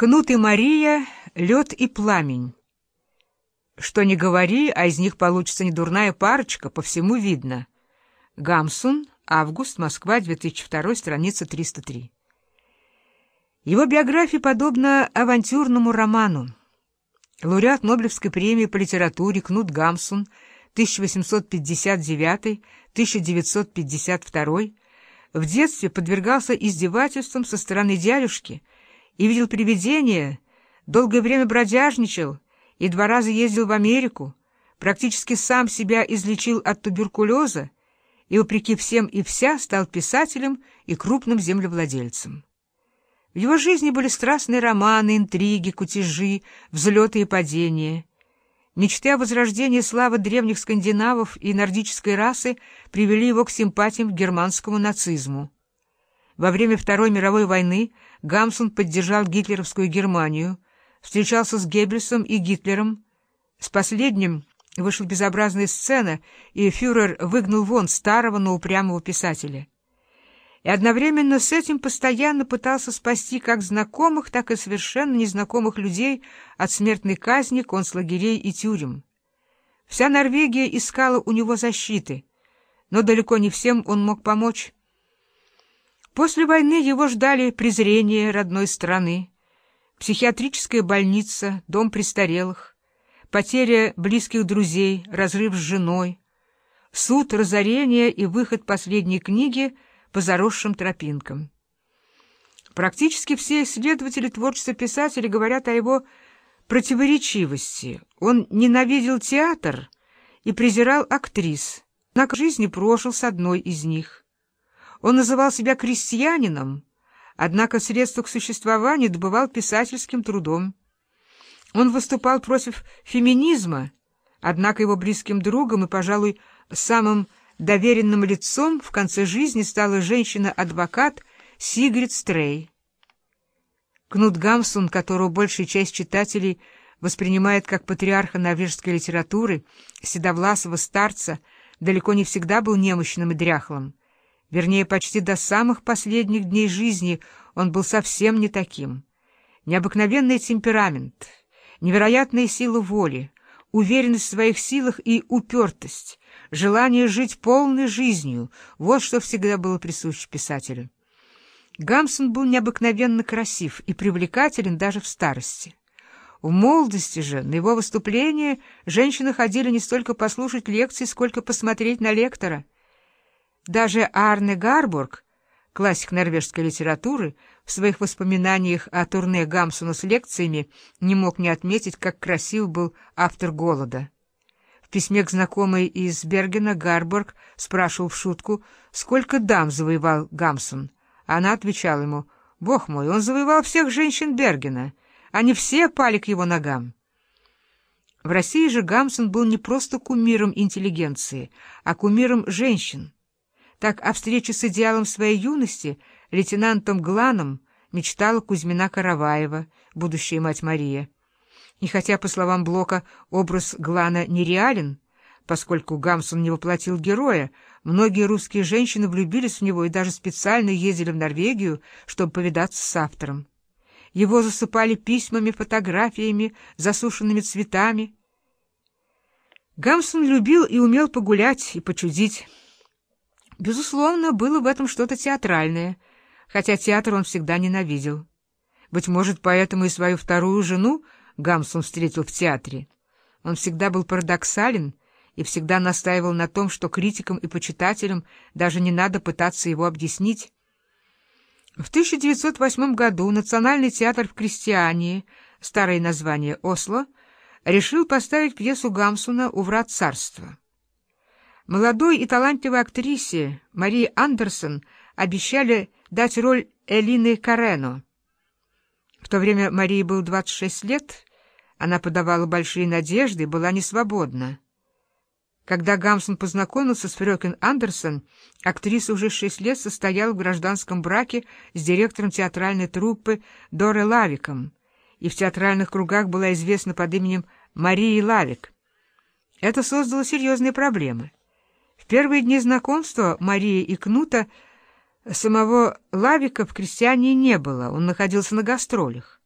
Кнут и Мария, лед и пламень. Что не говори, а из них получится недурная парочка, по всему видно. Гамсун, август, Москва, 2002, страница 303. Его биография подобна авантюрному роману. Лауреат Нобелевской премии по литературе Кнут Гамсун, 1859-1952, в детстве подвергался издевательствам со стороны дядюшки — и видел привидения, долгое время бродяжничал и два раза ездил в Америку, практически сам себя излечил от туберкулеза и, вопреки всем и вся, стал писателем и крупным землевладельцем. В его жизни были страстные романы, интриги, кутежи, взлеты и падения. Мечты о возрождении славы древних скандинавов и нордической расы привели его к симпатиям к германскому нацизму. Во время Второй мировой войны Гамсун поддержал гитлеровскую Германию, встречался с Геббельсом и Гитлером. С последним вышла безобразная сцена, и фюрер выгнал вон старого, но упрямого писателя. И одновременно с этим постоянно пытался спасти как знакомых, так и совершенно незнакомых людей от смертной казни, концлагерей и тюрем. Вся Норвегия искала у него защиты, но далеко не всем он мог помочь. После войны его ждали презрение родной страны, психиатрическая больница, дом престарелых, потеря близких друзей, разрыв с женой, суд, разорение и выход последней книги по заросшим тропинкам. Практически все исследователи творчества писателя говорят о его противоречивости. Он ненавидел театр и презирал актрис, однако жизни прожил с одной из них — он называл себя крестьянином, однако средства к существованию добывал писательским трудом. Он выступал против феминизма, однако его близким другом и, пожалуй, самым доверенным лицом в конце жизни стала женщина-адвокат Сигрид Стрей. Кнут Гамсун, которого большая часть читателей воспринимает как патриарха норвежской литературы, седовласого старца, далеко не всегда был немощным и дряхлым. Вернее, почти до самых последних дней жизни он был совсем не таким. Необыкновенный темперамент, невероятная сила воли, уверенность в своих силах и упертость, желание жить полной жизнью — вот что всегда было присуще писателю. Гамсон был необыкновенно красив и привлекателен даже в старости. В молодости же на его выступления женщины ходили не столько послушать лекции, сколько посмотреть на лектора — даже Арне Гарбург, классик норвежской литературы, в своих воспоминаниях о турне Гамсуна с лекциями не мог не отметить, как красив был автор «Голода». В письме к знакомой из Бергена Гарбург спрашивал в шутку, сколько дам завоевал Гамсун. Она отвечала ему, «Бог мой, он завоевал всех женщин Бергена. Они все пали к его ногам». В России же Гамсун был не просто кумиром интеллигенции, а кумиром женщин. Так о встрече с идеалом своей юности, лейтенантом Гланом, мечтала Кузьмина Караваева, будущая мать Мария. И хотя, по словам Блока, образ Глана нереален, поскольку Гамсун не воплотил героя, многие русские женщины влюбились в него и даже специально ездили в Норвегию, чтобы повидаться с автором. Его засыпали письмами, фотографиями, засушенными цветами. Гамсун любил и умел погулять и почудить. Безусловно, было в этом что-то театральное, хотя театр он всегда ненавидел. Быть может, поэтому и свою вторую жену Гамсун встретил в театре. Он всегда был парадоксален и всегда настаивал на том, что критикам и почитателям даже не надо пытаться его объяснить. В 1908 году Национальный театр в Крестьянии, старое название Осло, решил поставить пьесу Гамсуна «У врат царства». Молодой и талантливой актрисе Марии Андерсон обещали дать роль Элины Карено. В то время Марии было 26 лет, она подавала большие надежды и была несвободна. Когда Гамсон познакомился с Фрёкен Андерсон, актриса уже шесть лет состояла в гражданском браке с директором театральной труппы Доре Лавиком и в театральных кругах была известна под именем Марии Лавик. Это создало серьезные проблемы. Первые дни знакомства Марии и Кнута самого Лавика в крестьяне не было, он находился на гастролях.